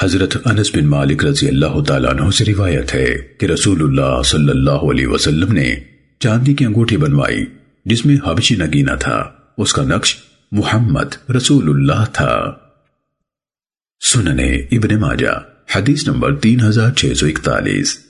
حضرت انس بن مالک رضی اللہ تعالیٰ عنہ سے روایت ہے کہ رسول اللہ صلی اللہ علیہ وسلم نے چاندی کی انگوٹھی بنوائی جس میں حبشی نگینہ تھا۔ اس کا نقش محمد رسول اللہ تھا۔ سننے ابن ماجہ، حدیث نمبر تین ہزار چھ سو اکتالیس۔